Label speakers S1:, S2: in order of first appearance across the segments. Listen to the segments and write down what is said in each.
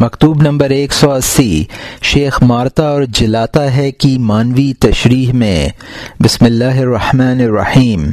S1: مکتوب نمبر ایک سو اسی۔ شیخ مارتا اور جلاتا ہے کی مانوی تشریح میں۔ بسم اللہ الرحمن الرحیم۔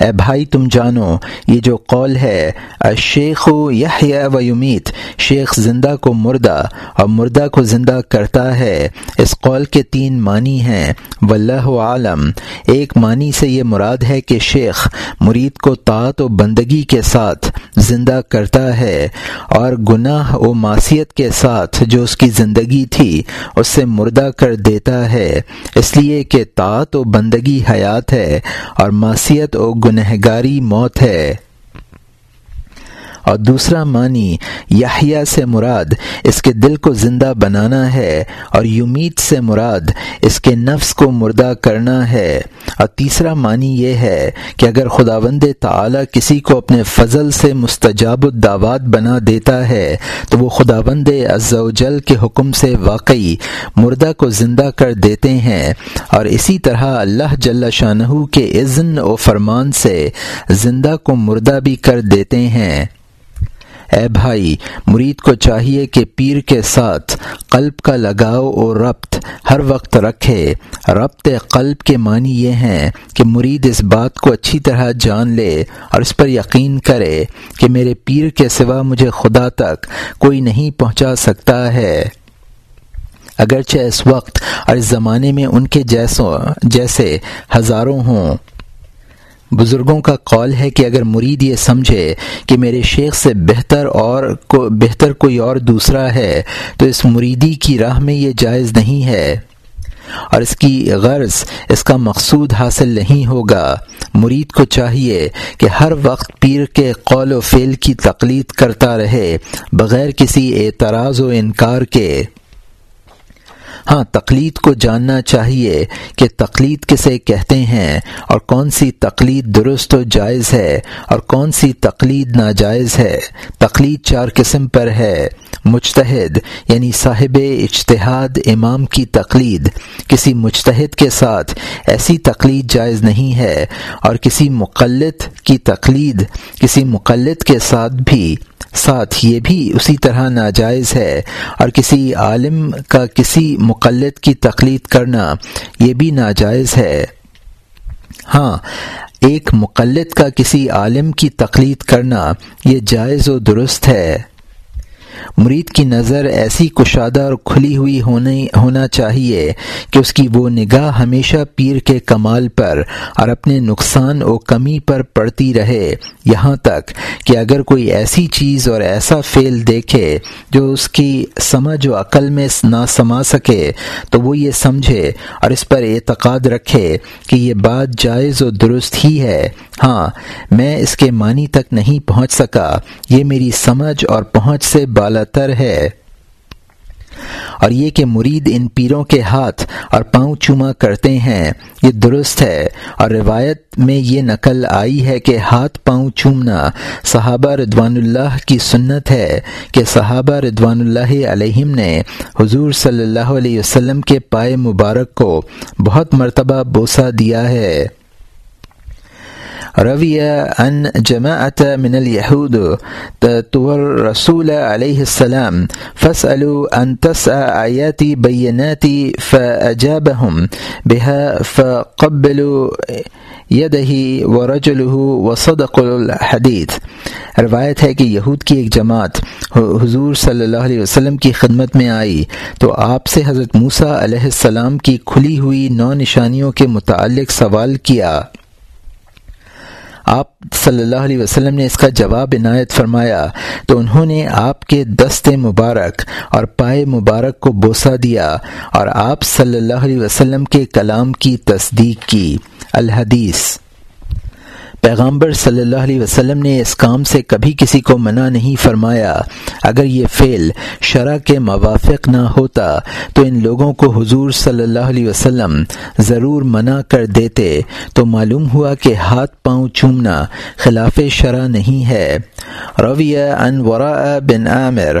S1: اے بھائی تم جانو، یہ جو قول ہے شیخ و یحییٰ و یمیت، شیخ زندہ کو مردہ اور مردہ کو زندہ کرتا ہے، اس قول کے تین معنی ہیں۔ واللہ عالم، ایک معنی سے یہ مراد ہے کہ شیخ مرید کو طاعت و بندگی کے ساتھ زندہ کرتا ہے اور گناہ و معصیت کے ساتھ جو اس کی زندگی تھی، اس سے مردہ کر دیتا ہے۔ اس لیے کہ طاعت و بندگی حیات ہے اور معصیت و گنہگاری موت ہے۔ اور دوسرا معنی یحییٰ سے مراد اس کے دل کو زندہ بنانا ہے اور یمیت سے مراد اس کے نفس کو مردہ کرنا ہے۔ اور تیسرا معنی یہ ہے کہ اگر خداوند تعالی کسی کو اپنے فضل سے مستجاب الدعوات بنا دیتا ہے، تو وہ خداوند عز و جل کے حکم سے واقعی مردہ کو زندہ کر دیتے ہیں۔ اور اسی طرح اللہ جل شاہ کے عزن و فرمان سے زندہ کو مردہ بھی کر دیتے ہیں۔ اے بھائی، مرید کو چاہیے کہ پیر کے ساتھ قلب کا لگاؤ اور ربط ہر وقت رکھے۔ ربط قلب کے معنی یہ ہیں کہ مرید اس بات کو اچھی طرح جان لے اور اس پر یقین کرے کہ میرے پیر کے سوا مجھے خدا تک کوئی نہیں پہنچا سکتا ہے۔ اگرچہ اس وقت اور اس زمانے میں ان کے جیسوں جیسے ہزاروں ہوں بزرگوں کا قول ہے کہ اگر مرید یہ سمجھے کہ میرے شیخ سے بہتر اور کو بہتر کوئی اور دوسرا ہے، تو اس مریدی کی راہ میں یہ جائز نہیں ہے۔ اور اس کی غرض، اس کا مقصود حاصل نہیں ہوگا۔ مرید کو چاہیے کہ ہر وقت پیر کے قول و فعل کی تقلید کرتا رہے، بغیر کسی اعتراض و انکار کے۔ ہاں تقلید کو جاننا چاہیے کہ تقلید کسے کہتے ہیں اور کون سی تقلید درست و جائز ہے اور کون سی تقلید ناجائز ہے۔ تقلید چار قسم پر ہے۔ مجتہد یعنی صاحب اجتہاد امام کی تقلید۔ کسی مجتہد کے ساتھ ایسی تقلید جائز نہیں ہے اور کسی مقلد کی تقلید کسی مقلد کے ساتھ بھی۔ ساتھ یہ بھی اسی طرح ناجائز ہے۔ اور کسی عالم کا کسی مقلد کی تقلید کرنا یہ بھی ناجائز ہے۔ ہاں ایک مقلد کا کسی عالم کی تقلید کرنا یہ جائز و درست ہے۔ مرید کی نظر ایسی کشادہ اور کھلی ہوئی ہونے ہونا چاہیے کہ اس کی وہ نگاہ ہمیشہ پیر کے کمال پر اور اپنے نقصان و کمی پر پڑتی رہے۔ یہاں تک کہ اگر کوئی ایسی چیز اور ایسا فعل دیکھے جو اس کی سمجھ و عقل میں نہ سما سکے، تو وہ یہ سمجھے اور اس پر اعتقاد رکھے کہ یہ بات جائز و درست ہی ہے۔ ہاں میں اس کے معنی تک نہیں پہنچ سکا۔ یہ میری سمجھ اور پہنچ سے بالا تر ہے۔ اور یہ کہ مرید ان پیروں کے ہاتھ اور پاؤں چوما کرتے ہیں، یہ درست ہے۔ اور روایت میں یہ نقل آئی ہے کہ ہاتھ پاؤں چومنا صحابہ ردوان اللہ کی سنت ہے کہ صحابہ ردوان اللہ علیہم نے حضور صلی اللہ علیہ وسلم کے پائے مبارک کو بہت مرتبہ بوسہ دیا ہے۔ روی ان جماعت من اليهود تور رسول علیہ السلام فاسألوا ان تسع آیات بینات فأجابهم بها فقبلوا یدہ و رجلہ و صدق الحدیث۔ روایت ہے کہ یہود کی ایک جماعت حضور صلی اللہ علیہ وسلم کی خدمت میں آئی، تو آپ سے حضرت موسیٰ علیہ السلام کی کھلی ہوئی نو نشانیوں کے متعلق سوال کیا۔ آپ صلی اللہ علیہ وسلم نے اس کا جواب عنایت فرمایا تو انہوں نے آپ کے دست مبارک اور پائے مبارک کو بوسہ دیا اور آپ صلی اللہ علیہ وسلم کے کلام کی تصدیق کی۔ الحدیث۔ پیغامبر صلی اللہ علیہ وسلم نے اس کام سے کبھی کسی کو منع نہیں فرمایا۔ اگر یہ فعل شرع کے موافق نہ ہوتا تو ان لوگوں کو حضور صلی اللہ علیہ وسلم ضرور منع کر دیتے۔ تو معلوم ہوا کہ ہاتھ پاؤں چومنا خلاف شرع نہیں ہے۔ رویہ ان وراء بن عامر،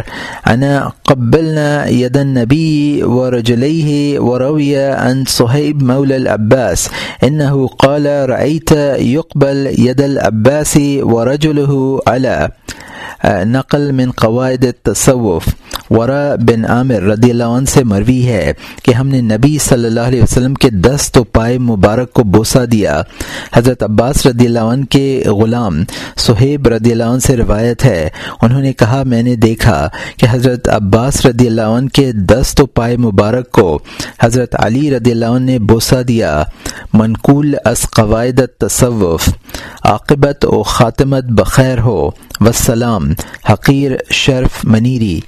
S1: انا قبلنا ید النبی و رجلیہ و رویہ ان صہیب مول العباس انه قال رأيت يقبل ید العباسی و رج الح نقل من قواعد تصوف ورا بن عامر رضی اللہ عنہ سے مروی ہے کہ ہم نے نبی صلی اللہ علیہ وسلم کے دست و پائے مبارک کو بوسا دیا۔ حضرت عباس رضی اللہ عنہ کے غلام صہیب رضی اللہ عنہ سے روایت ہے۔ انہوں نے کہا، میں نے دیکھا کہ حضرت عباس رضی اللہ عنہ کے دست و پائے مبارک کو حضرت علی رضی اللہ عنہ نے بوسا دیا۔ منقول از قواعد تصوف عاقبت و خاتمت بخیر ہو۔ وسلام حقیر، شرف، منیری۔